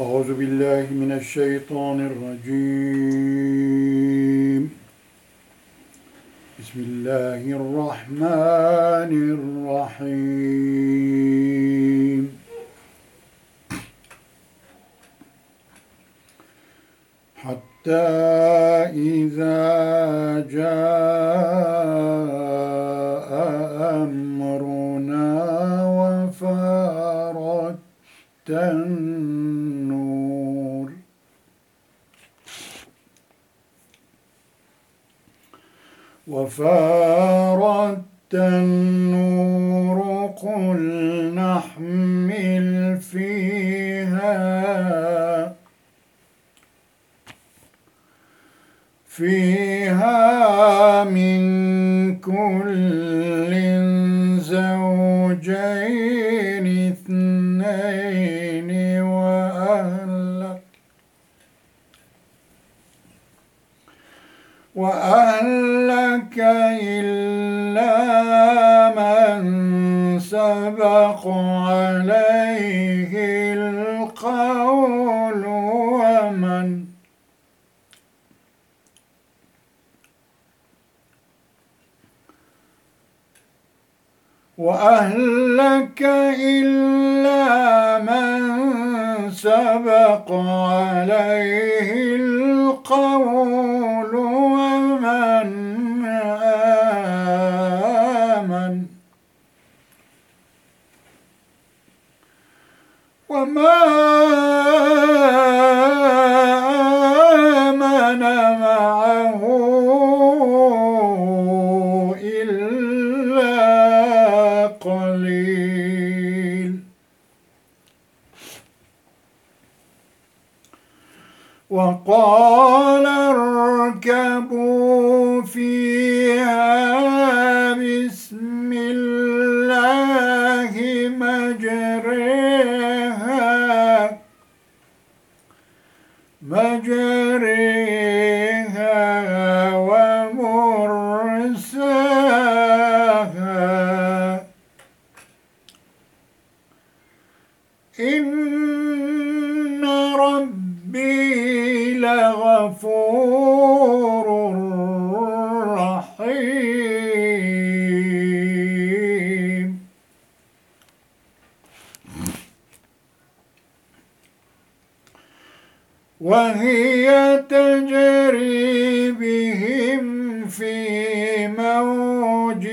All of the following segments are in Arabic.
أعوذ بالله من الشيطان الرجيم. بسم الله الرحمن الرحيم. حتى إذا جاء أمرنا وفارت وفارت النور قل نحمل فيها فيها من كل زوجين اثنين وأهلك وأهلك إلا من سبق عليه القول ومن وأهلك إلا من سبق عليه القول وما آمن معه إلا قليل. وقال ربي لغفور رحيم. وهي تجري بهم في موج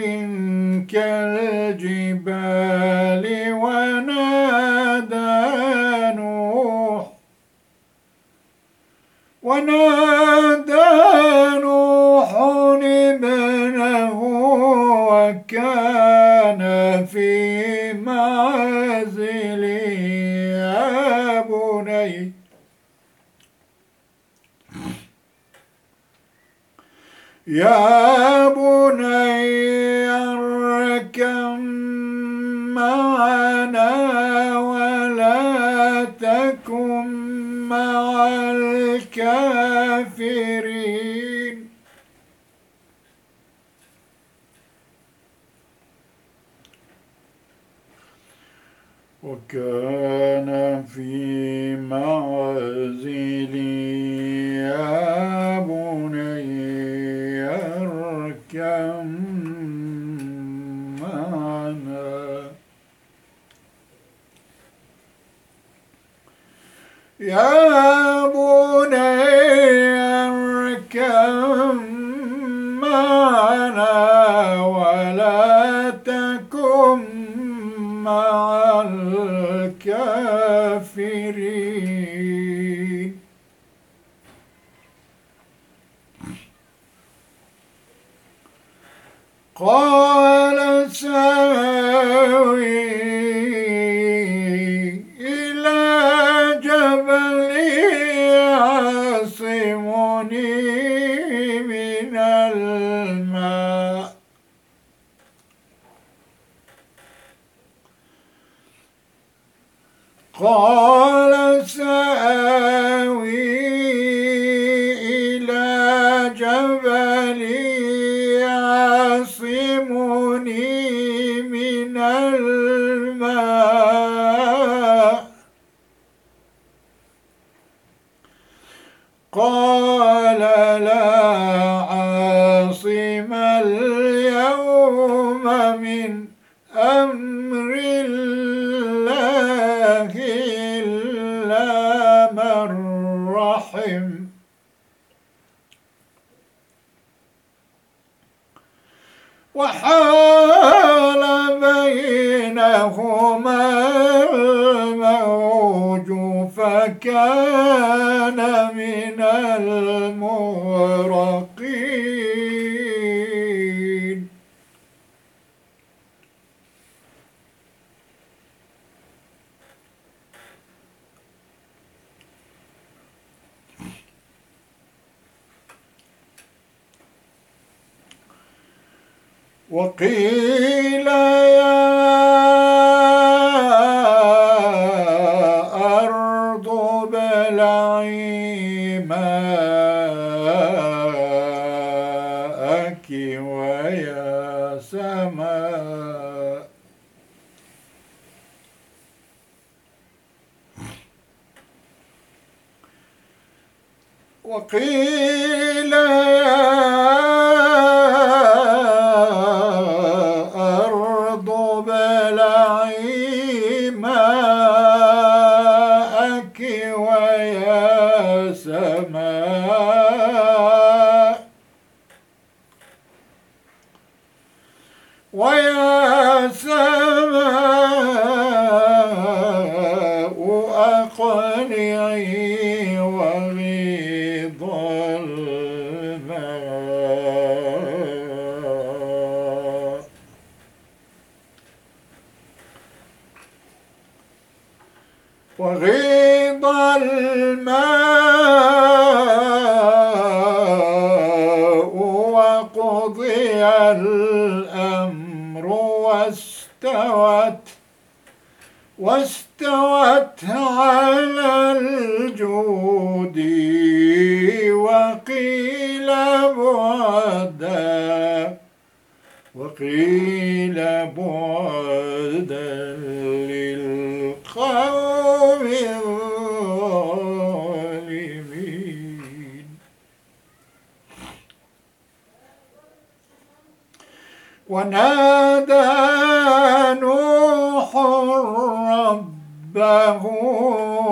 كالجبال ونادى نوح ابنه وكان في معزل يا بني. يا بني أركب الكافرين. وكان في معزل قال سآوي إلى جبل يعصمني من الماء. قال لا عاصم اليوم من أمر الله. وحال بينهما الموج فكان من المغرقين وقيل واستوت واستوت على الجود وقيل بعدا وقيل بعدا ونادى نوح ربه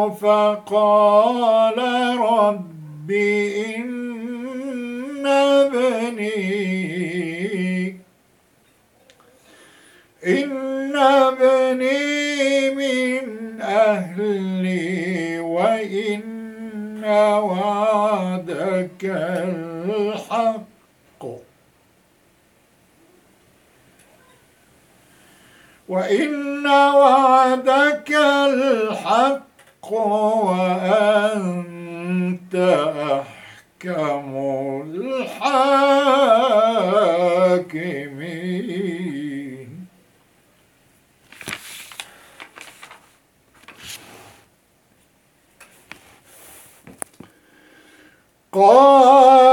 فقال رب إن ابني إن ابني من أهلي وإن وعدك الحق وإن وعدك الحق وأنت أحكم الحاكمين. قال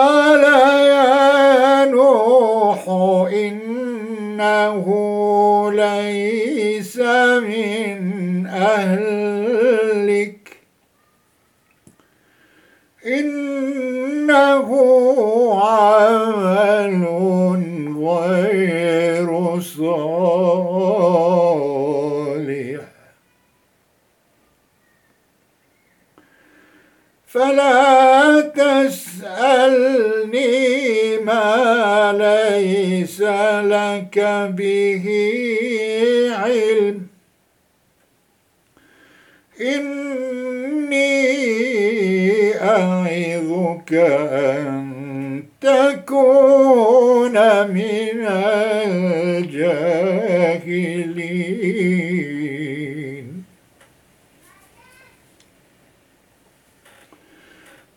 ليس لك به علم. إني أعظك أن تكون من الجاهلين.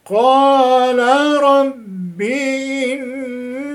قال رب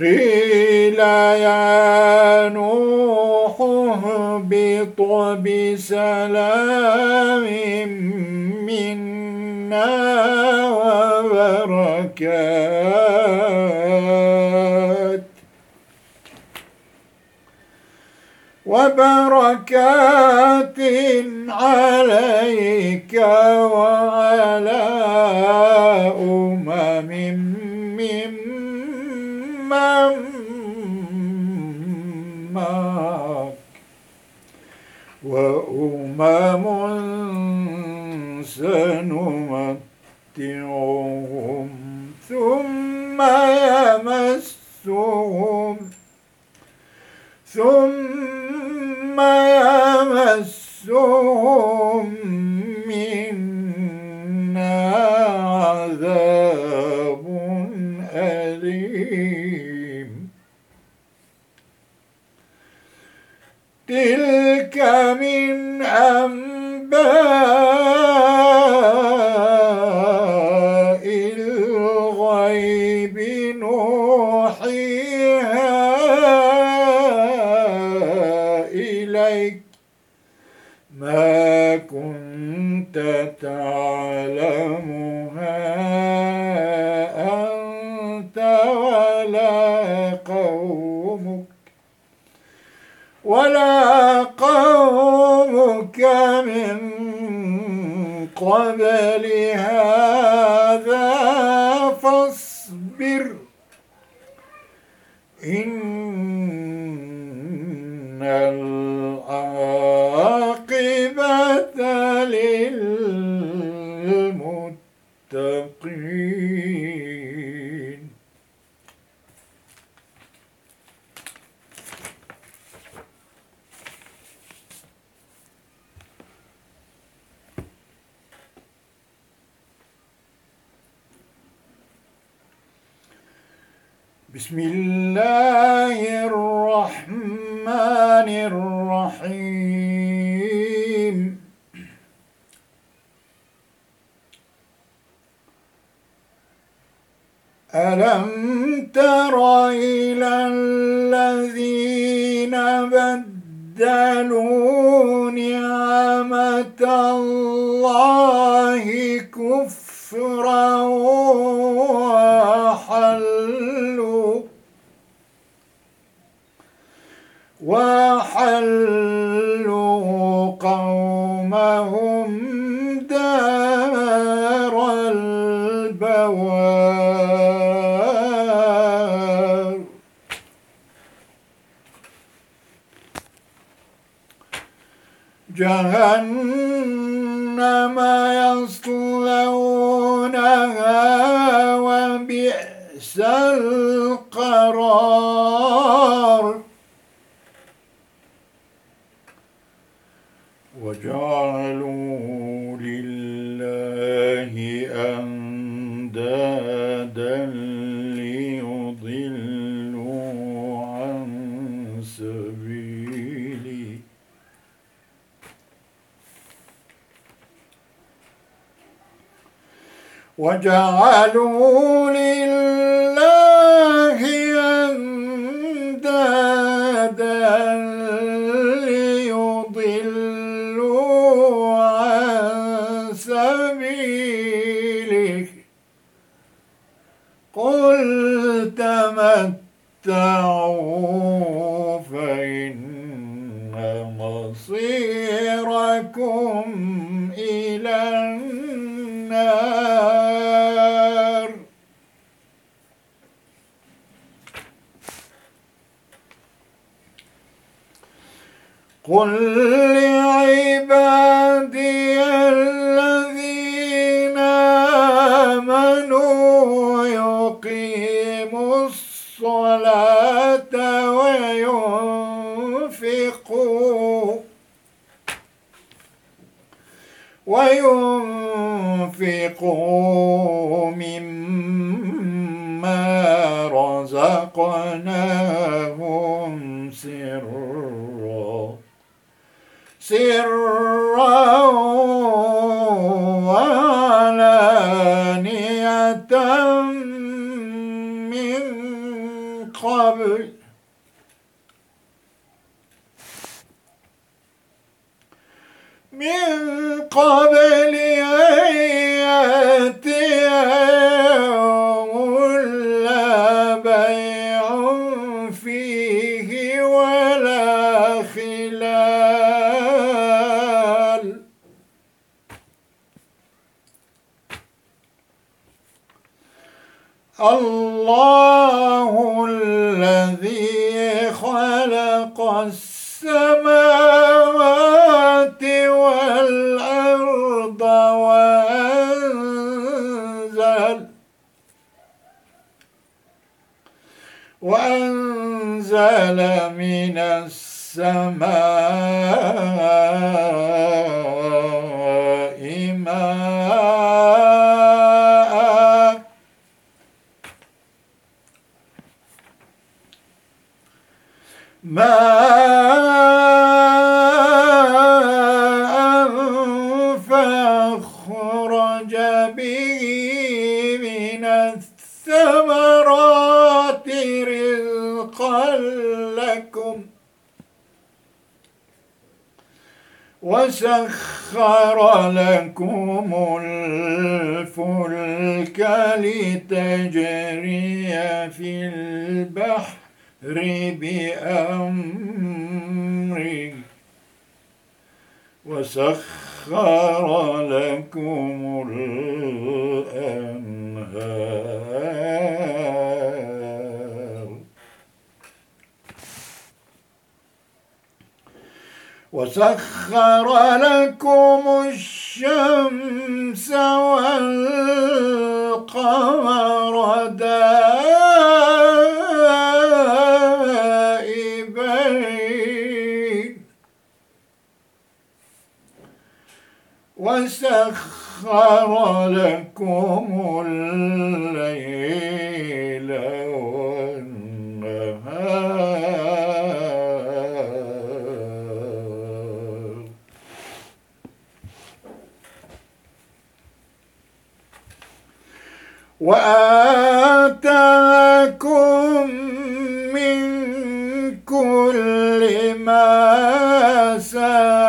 قيل يا نوح اهبط بسلام منا وبركات وبركات عليك وعلى أمم معك وأمم سنمتعهم ثم يمسهم ثم يمسهم قومك من قبل بسم الله الرحمن الرحيم. ألم تر إلى الذين بدلوا نعمة الله كفرا وحلوا وحلوا قومهم وجعلوا لله أندادا ليضلوا عن سبيله. قل تمتعوا قل لعبادي الذين آمنوا يقيموا الصلاة وينفقوا وينفقوا مما رزقناهم سرا سرا خلق السماوات والأرض وأنزل وأنزل من السماء ماء. الثمرات رزقا لكم. وسخر لكم الفلك لتجري في البحر بأمره وسخر لكم وسخر لكم الشمس والقمر دائبين. وسخر لكم الليل والنهار. وآتاكم من كل ما سألتموه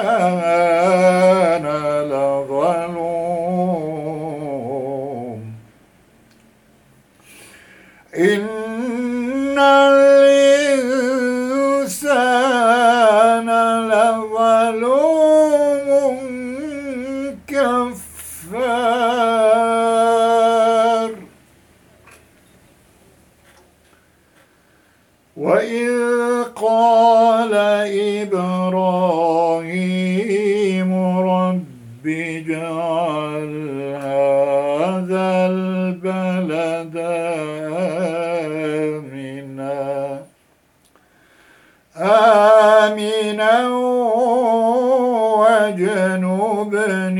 الإنسان لظلوم. إن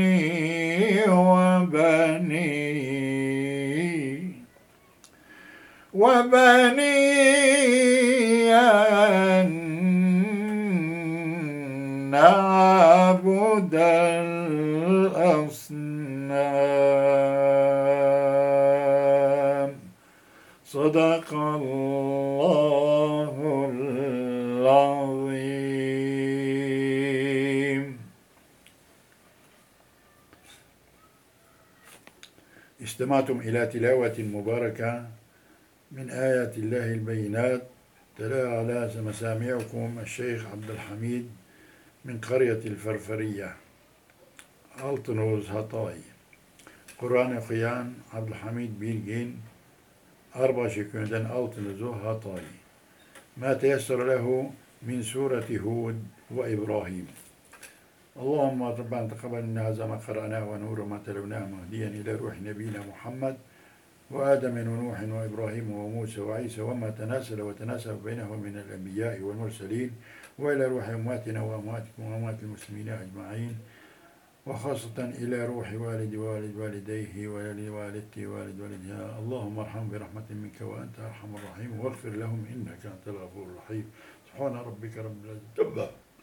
واجنبني وبني. وبني أن نعبد الأصنام. صدق الله. استمعتم إلى تلاوة مباركة من آيات الله البينات. تلا على مسامعكم الشيخ عبد الحميد من قرية الفرفرية ألتنوز هطاي قرآن قيان عبد الحميد بيلجين أربع شكوندن ألتنوزو هطاي ما تيسر له من سورة هود وإبراهيم. اللهم ربنا تقبل منا ما قرأناه ونور ما تلوناه مهديا إلى روح نبينا محمد وآدم ونوح وإبراهيم وموسى وعيسى وما تناسل وتناسب بينهم من الأنبياء والمرسلين وإلى روح أمواتنا وأمواتكم وأموات المسلمين أجمعين وخاصة إلى روح والد والد والديه والد والدتي والد والدها. اللهم ارحم برحمة منك وأنت أرحم الراحمين واغفر لهم إنك أنت الغفور الرحيم. سبحان ربك رب العزة.